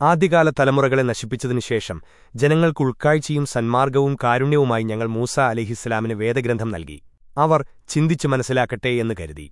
ആദ്യകാല തലമുറകളെ നശിപ്പിച്ചതിനുശേഷം ജനങ്ങൾക്ക് ഉൾക്കാഴ്ചയും സന്മാർഗവും കാരുണ്യവുമായി ഞങ്ങൾ മൂസ അലിഹിസ്സലാമിന് വേദഗ്രന്ഥം നൽകി. അവർ ചിന്തിച്ചു മനസ്സിലാക്കട്ടെ എന്ന് കരുതി.